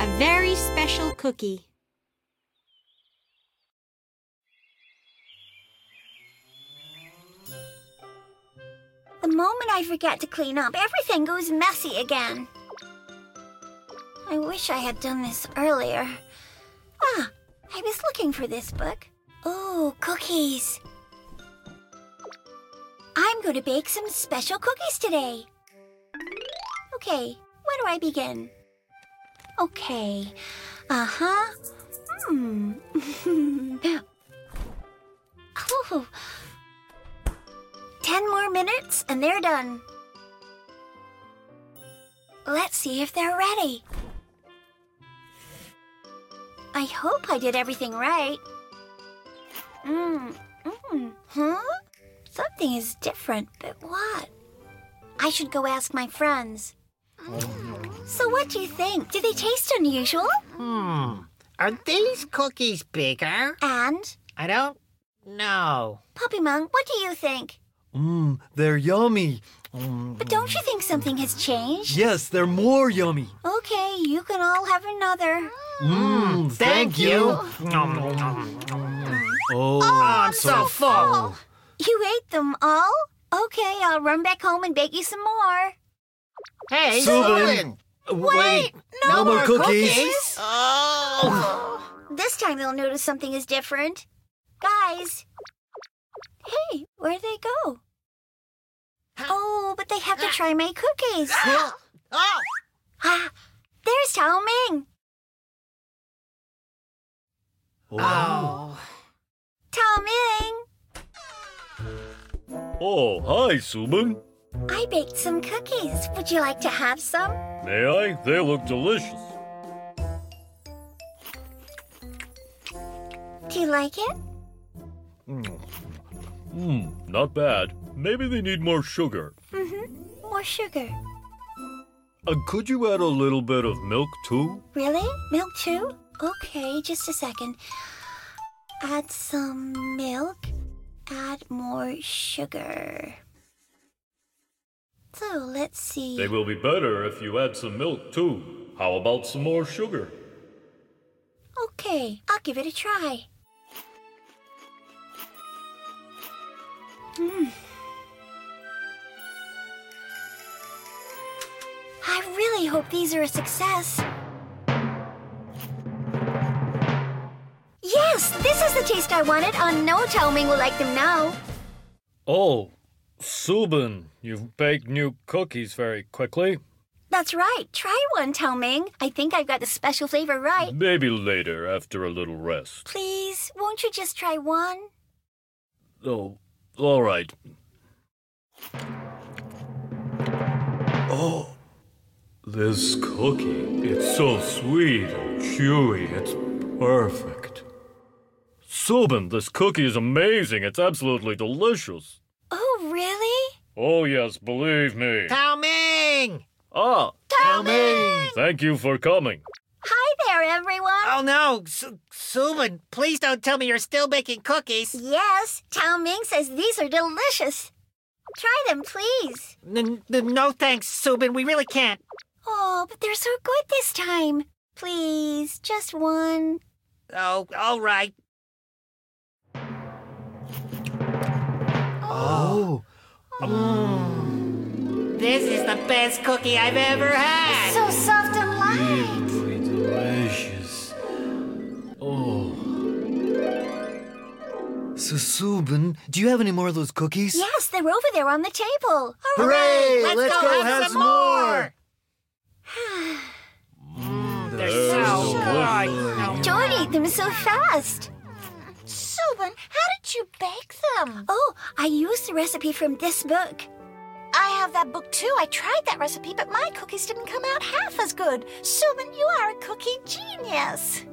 A very special cookie. The moment I forget to clean up, everything goes messy again. I wish I had done this earlier. Ah, I was looking for this book. Oh, cookies. I'm going to bake some special cookies today. Okay, where do I begin? Okay. Uh huh. Hmm. oh. Ten more minutes and they're done. Let's see if they're ready. I hope I did everything right. Mmm. Mmm. Huh? Something is different, but what? I should go ask my friends. So, what do you think? Do they taste unusual? Hmm. Are these cookies bigger? And, I don't know. Puppy Monk, what do you think? Mmm, they're yummy. Mm, But don't you think something has changed? yes, they're more yummy. Okay, you can all have another. Mmm, thank, you. Nom, nom, nom. Oh, I'm so full. You ate them all? Okay, I'll run back home and bake you some more. Hey, Subin. Subin. wait, no more more cookies. Oh. This time they'll notice something is different. Guys! Hey, where'd they go? Oh, but they have to try my cookies. oh. Ah, there's Tao Ming. Oh. Tao Ming! Oh, hi, Subin. I baked some cookies. Would you like to have some? May I? They look delicious. Do you like it? Hmm, not bad. Maybe they need more sugar. Mm-hmm. More sugar. Uh, could you add a little bit of milk too? Really? Milk too? Okay, just a second. Add some milk. Add more sugar. So let's see. They will be better if you add some milk too. How about some more sugar? Okay, I'll give it a try. Hmm. I really hope these are a success. Yes, this is the taste I wanted. I know Tao Ming will like them now. Oh, Subin, you've baked new cookies very quickly. That's right. Try one, Tao Ming. I think I've got the special flavor right. Maybe later after a little rest. Please, won't you just try one? Oh, all right. Oh, this cookie. It's so sweet and chewy. It's perfect. Subin, this cookie is amazing. It's absolutely delicious. Oh. Oh, yes, believe me. Tao Ming! Ah, Tao Ming! thank you for coming. Hi there, everyone. Oh no, Su- Subin, please don't tell me you're still baking cookies. Yes, Tao Ming says these are delicious. Try them, please. N- n- no thanks, Subin, we really can't. Oh, but they're so good this time. Please, just one. Oh, all right. Oh. This is the best cookie I've ever had. So soft and light. really delicious. Oh. So, Subin, do you have any more of those cookies? Yes, they're over there on the table. Hooray! Let's, Let's go, go have, have some some more. Mm, they're They're so delicious. good. Don't eat them so fast. Subin, how did you bake them? Oh, I used the recipe from this book. I have that book too. I tried that recipe, but my cookies didn't come out half as good. Subin, you are a cookie genius.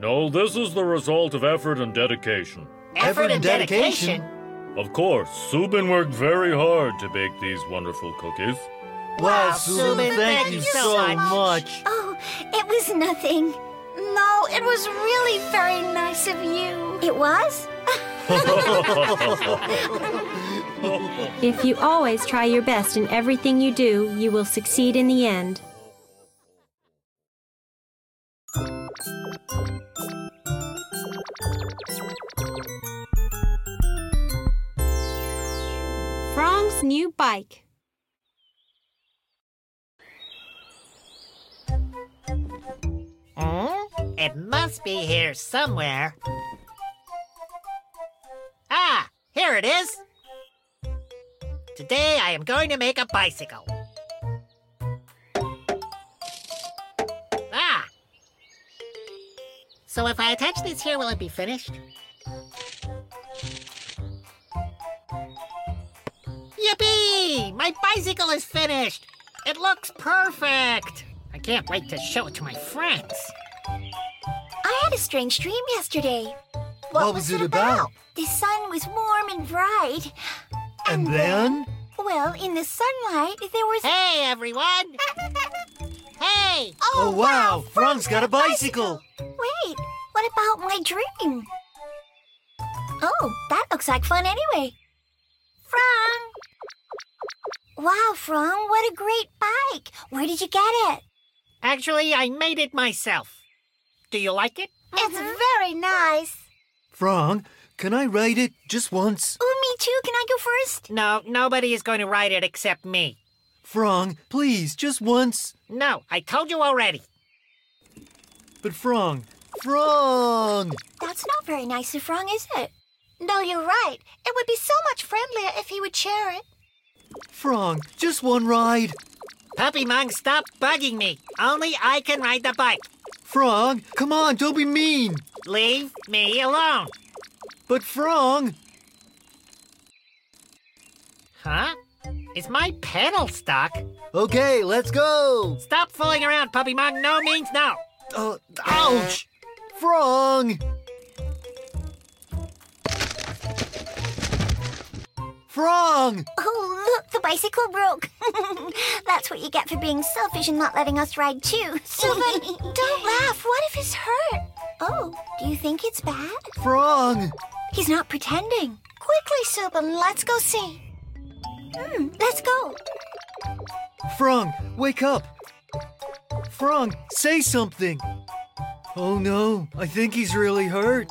No, this is the result of effort and dedication. Effort and dedication. Of course, Subin worked very hard to bake these wonderful cookies. Wow, Subin, Subin, thank you so much. Oh, it was nothing. No, it was really very nice of you. It was? If you always try your best in everything you do, you will succeed in the end. Frong's new bike. Hmm? It must be here somewhere. Ah, here it is. Today I am going to make a bicycle. Ah! So if I attach this here, will it be finished? Yippee! My bicycle is finished! It looks perfect! I can't wait to show it to my friends. I had a strange dream yesterday. What was it about? The sun was warm and bright. And then? Well, in the sunlight, there was. Hey, everyone! Hey! Oh, oh wow! Frong's got a bicycle! Wait, what about my dream? Oh, that looks like fun anyway. Frong! Wow, Frong, what a great bike! Where did you get it? Actually, I made it myself. Do you like it? It's mm-hmm. very nice. Frong, can I ride it just once? Oh, me too. Can I go first? No, nobody is going to ride it except me. Frong, please, just once. No, I told you already. But Frong, Frong! That's not very nice of Frong, is it? No, you're right. It would be so much friendlier if he would share it. Frong, just one ride. Puppy Mung, stop bugging me. Only I can ride the bike. Frong, come on, don't be mean. Leave me alone. But Frong, Huh? Is my pedal stuck? okay, let's go. Stop fooling around, Puppy Mung. No means no. Uh, ouch! Frong! Frong! Oh, look, the bicycle broke. That's what you get for being selfish and not letting us ride too. Sylvan, don't laugh. What if he's hurt? Oh, do you think it's bad? Frong! He's not pretending. Quickly, Subin, let's go see. Hmm, let's go. Frong, wake up! Frong, say something! Oh no, I think he's really hurt.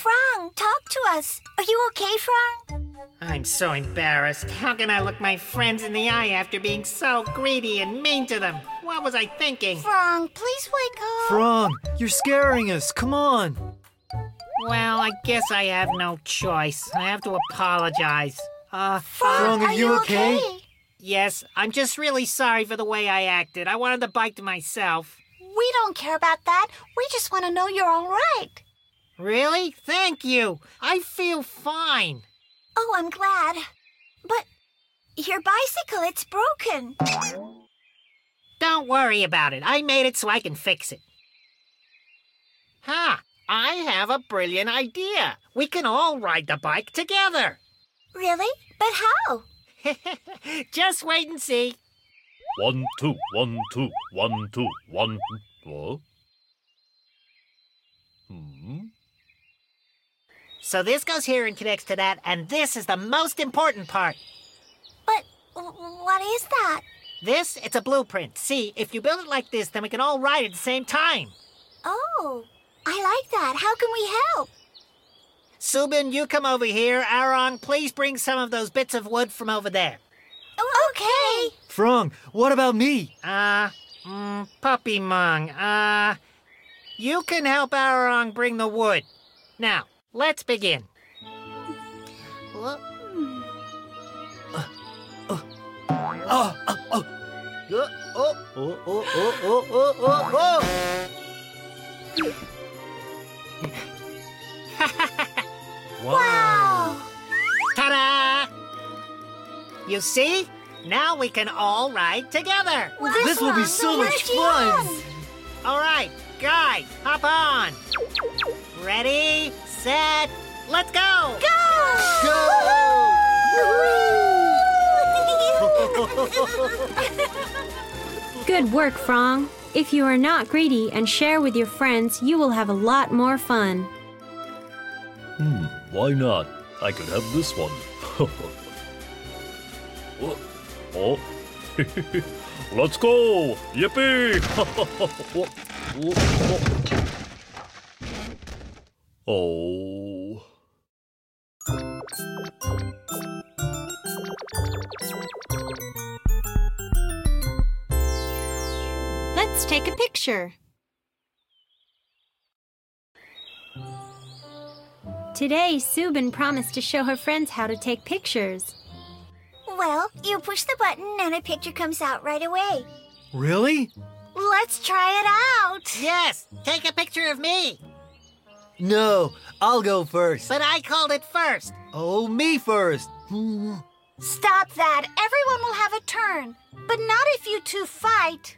Frong, talk to us. Are you okay, Frong? I'm so embarrassed. How can I look my friends in the eye after being so greedy and mean to them? What was I thinking? Frong, please wake up. Frong, you're scaring us, come on! Well, I guess I have no choice. I have to apologize. Uh, Frong, are you okay? yes, I'm just really sorry for the way I acted. I wanted the bike to myself. We don't care about that. We just want to know you're all right. Really? Thank you. I feel fine. Oh, I'm glad. But your bicycle, it's broken. Don't worry about it. I made it so I can fix it. Ha! I have a brilliant idea. We can all ride the bike together. Really? But how? Just wait and see. One, two, one, two, one, two, one. What? Hmm? So this goes here and connects to that, and this is the most important part. But what is that? This, it's a blueprint. See, if you build it like this, then we can all ride at the same time. Oh, I like that. How can we help? Subin, you come over here. Arong, please bring some of those bits of wood from over there. Okay. Frong, what about me? Uh, mm, Puppy Mung, uh, you can help Arong bring the wood. Now, let's begin. Oh, oh, oh. Uh, oh, oh, oh, oh, oh, oh, oh, oh. Wow. Ta-da! You see? Now we can all ride together. This will be so much fun! All right, guys, hop on. Ready, set, let's go! Go! Good work, Frong. If you are not greedy and share with your friends, you will have a lot more fun. Hmm, why not? I could have this one. Oh. Let's go! Yippee! oh. Let's take a picture. Today, Subin promised to show her friends how to take pictures. Well, you push the button and a picture comes out right away. Really? Let's try it out. Yes, take a picture of me. No, I'll go first. But I called it first. Oh, me first. Stop that. Everyone will have a turn. But not if you two fight.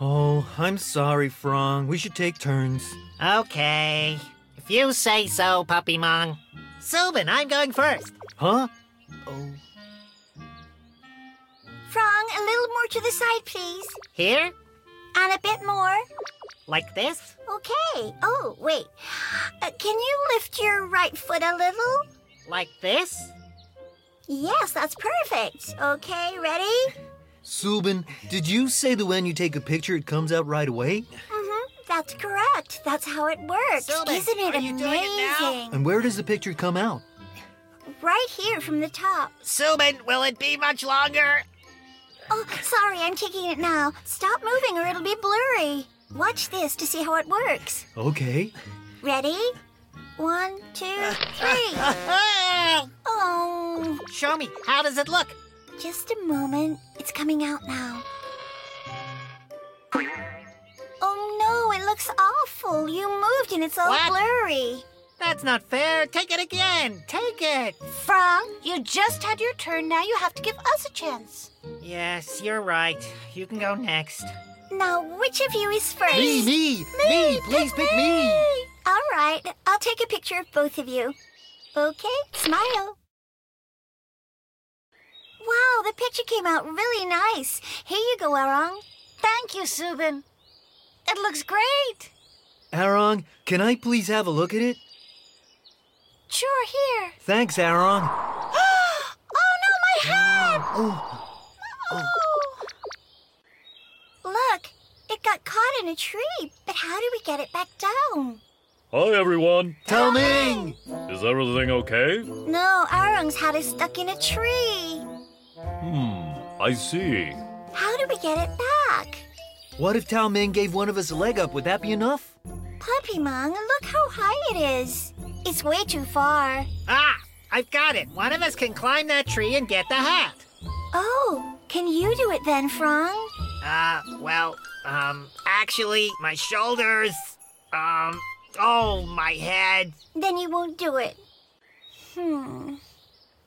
Oh, I'm sorry, Frong. We should take turns. Okay. If you say so, Puppy Mong. Subin, I'm going first. Huh? Oh. Frong, a little more to the side, please. Here? And a bit more. Like this? Okay. Oh, wait. Uh, can you lift your right foot a little? Like this? Yes, that's perfect. Okay, ready? Subin, did you say that when you take a picture, it comes out right away? Mm-hmm. That's correct. That's how it works. Subin, Isn't it are you amazing? doing it now? And where does the picture come out? Right here from the top. Subin, will it be much longer? Oh, sorry, I'm taking it now. Stop moving or it'll be blurry. Watch this to see how it works. Okay. Ready? One, two, three. Oh, Show me. How does it look? just a moment. It's coming out now. Oh no, it looks awful. You moved and it's all What? blurry. That's not fair. Take it again. Take it. Frong, you just had your turn. Now you have to give us a chance. Yes, you're right. You can go next. Now, which of you is first? Me, me, me, please pick me. All right, I'll take a picture of both of you. Okay, smile. Wow, the picture came out really nice. Here you go, Arong. Thank you, Subin. It looks great. Arong, can I please have a look at it? Sure, here. Thanks, Arong. Oh no, my hat! Oh, Oh. Look, it got caught in a tree, but how do we get it back down? Hi, everyone. Tao Ming! Is everything okay? No, Arong's hat is stuck in a tree. Hmm, I see. How do we get it back? What if Tao Ming gave one of us a leg up? Would that be enough? Puppy Mong, look how high it is. It's way too far. Ah, I've got it. One of us can climb that tree and get the hat. Oh, can you do it then, Frong? Uh, well, um, actually, my shoulders, um, oh, my head. Then you won't do it. Hmm.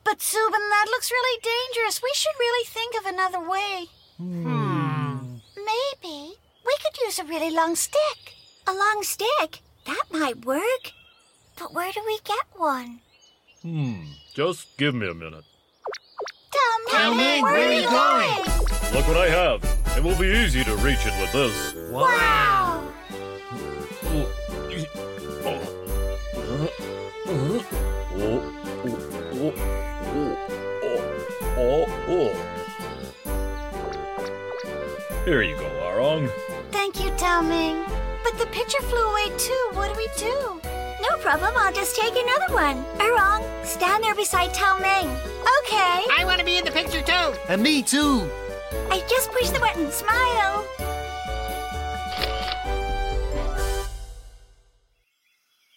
But Subin, that looks really dangerous. We should really think of another way. Hmm. Maybe we could use a really long stick. A long stick? That might work. But where do we get one? Hmm, just give me a minute. Tell Tell me, me, where, where are are you you going? Look what I have. It will be easy to reach it with this. Wow! Here you go, Arong. Thank you, Tao Ming. But the picture flew away too. What do we do? No problem, I'll just take another one. Arong, stand there beside Tao Ming. Okay. I want to be in the picture too. And me too. I just push the button. Smile.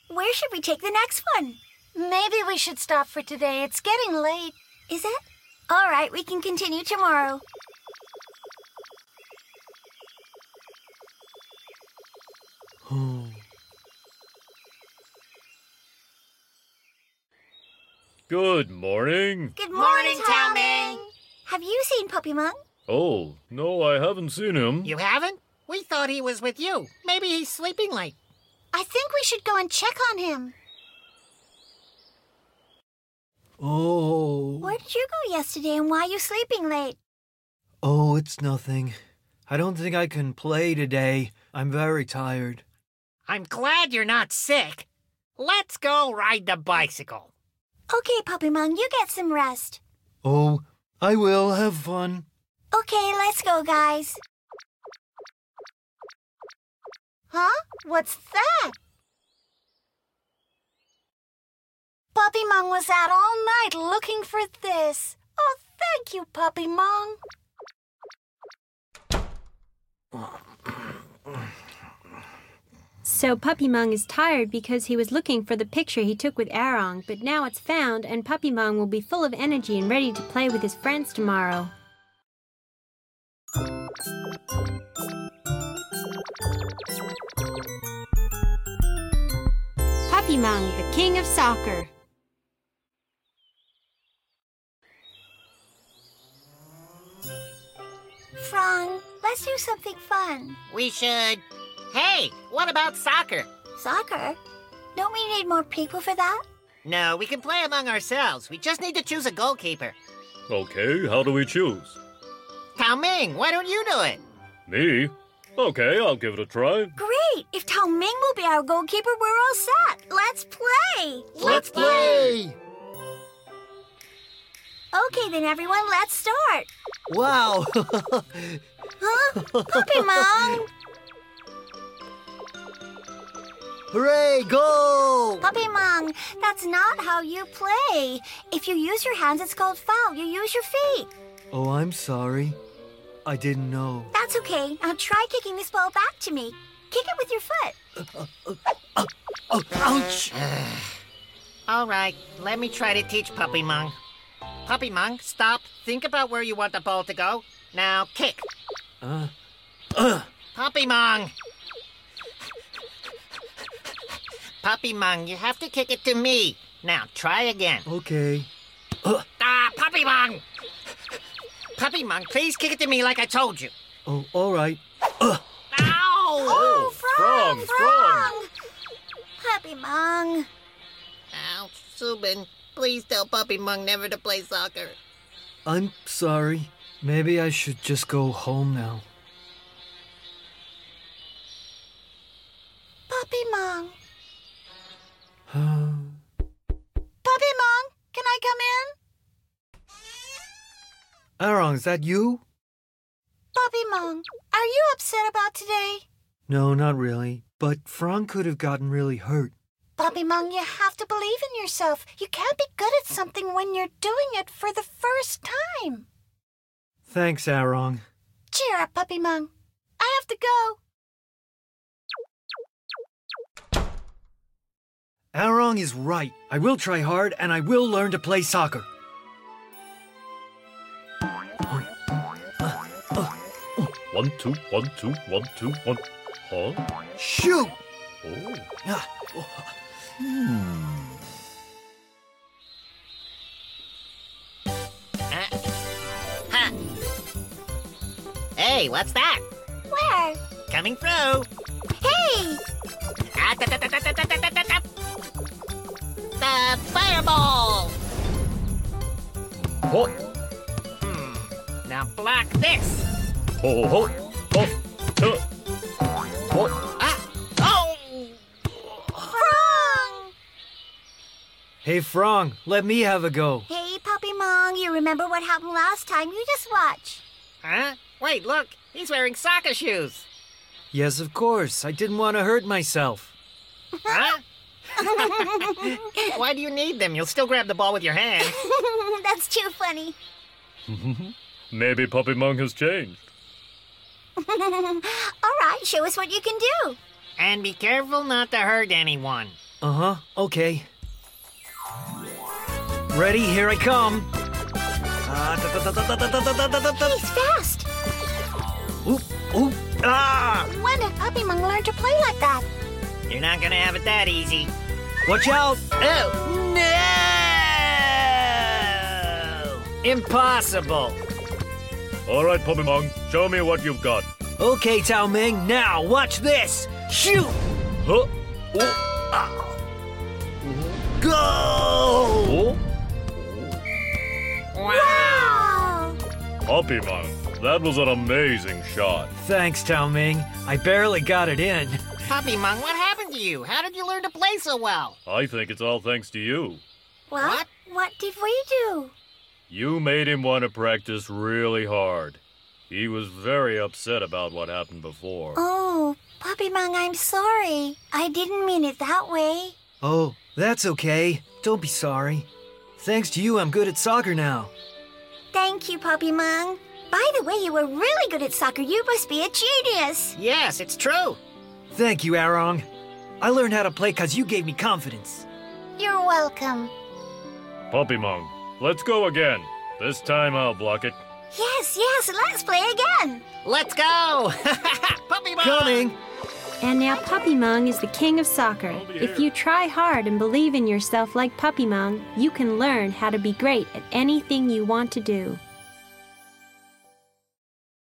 Where should we take the next one? Maybe we should stop for today. It's getting late. Is it? All right, we can continue tomorrow. Oh. Good morning. Good Morning, morning, Tao Tao Ming. Have you seen Puppy Mong? Oh, no, I haven't seen him. You haven't? We thought he was with you. Maybe he's sleeping late. I think we should go and check on him. Oh. Where did you go yesterday and why are you sleeping late? Oh, it's nothing. I don't think I can play today. I'm very tired. I'm glad you're not sick. Let's go ride the bicycle. Okay, Puppy Mong, you get some rest. Oh, I will have fun. Okay, let's go, guys. Huh? What's that? Puppy Mung was out all night looking for this. Oh, thank you, Puppy Mung. So Puppy Mung is tired because he was looking for the picture he took with Arong, but now it's found and Puppy Mung will be full of energy and ready to play with his friends tomorrow. Puppy Mung, the king of soccer. Frong, let's do something fun. We should. Hey, what about soccer? Soccer? Don't we need more people for that? No, we can play among ourselves. We just need to choose a goalkeeper. Okay, how do we choose? Tao Ming, why don't you do it? Me? Okay, I'll give it a try. Great! If Tao Ming will be our goalkeeper, we're all set. Let's play! Let's play! Okay, then, everyone, let's start. Wow! Huh? Puppy Mong! Hooray, goal! Puppy Mong, that's not how you play. If you use your hands, it's called foul. You use your feet. Oh, I'm sorry. I didn't know. That's okay. Now try kicking this ball back to me. Kick it with your foot. Oh, ouch! All right, let me try to teach Puppy Mung. Puppy Mung, stop. Think about where you want the ball to go. Now kick. Uh, uh, Puppy Mung! Puppy Mung, you have to kick it to me. Now try again. okay. Ah, Puppy Mung! Puppy Mung, please kick it to me like I told you. Oh, all right. Ow! Oh, Frong, Frong! Puppy Mong. Ow, Subin, please tell Puppy Mung never to play soccer. I'm sorry. Maybe I should just go home now. Puppy Mung. Puppy Mung, can I come in? Arong, is that you? Puppy Mung, are you upset about today? No, not really. But Frong could have gotten really hurt. Puppy Mung, you have to believe in yourself. You can't be good at something when you're doing it for the first time. Thanks, Arong. Cheer up, Puppy Mung. I have to go. Arong is right. I will try hard and I will learn to play soccer. One, two, one, two, one, two, one. Huh? Shoot! Oh. Ah, Huh? Hey, what's that? Where? Coming through. Hey! Ah, da, da, da, da, da, da, da, da, da. The fireball! Ho, Hmm. Now block this. Ho, ho, ho, ho, ho. Ah! Oh! Frong! Hey, Frong, let me have a go. Hey, Puppy Mong, you remember what happened last time? You just watch. Huh? Wait, look. He's wearing soccer shoes. Yes, of course. I didn't want to hurt myself. Huh? Why do you need them? You'll still grab the ball with your hand. That's too funny. Maybe Puppy Mung has changed. All right, show us what you can do. And be careful not to hurt anyone. Uh huh, okay. Ready, here I come. He's fast. Oop, oop, ah! When did Puppy Mung learn to play like that? You're not gonna have it that easy. Watch out! Oh, no! Impossible! All right, Puppy Mung, show me what you've got. Okay, Tao Ming, now watch this! Shoot! Huh? Oh, Ah. Go! oh. Wow! Wow! Puppy Mung, that was an amazing shot. Thanks, Tao Ming. I barely got it in. Puppy Mung, what happened to you? How did you learn to play so well? I think it's all thanks to you. What? What? What did we do? You made him want to practice really hard. He was very upset about what happened before. Oh, Puppy Mung, I'm sorry. I didn't mean it that way. Oh, that's okay. Don't be sorry. Thanks to you, I'm good at soccer now. Thank you, Puppy Mung. By the way, you were really good at soccer. You must be a genius. Yes, it's true. Thank you, Arong. I learned how to play because you gave me confidence. You're welcome. Puppy Mung, let's go again. This time I'll block it. Yes, yes, let's play again. Let's go! Puppy Mung! Coming! And now Puppy Mung is the king of soccer. If you try hard and believe in yourself like Puppy Mung, you can learn how to be great at anything you want to do.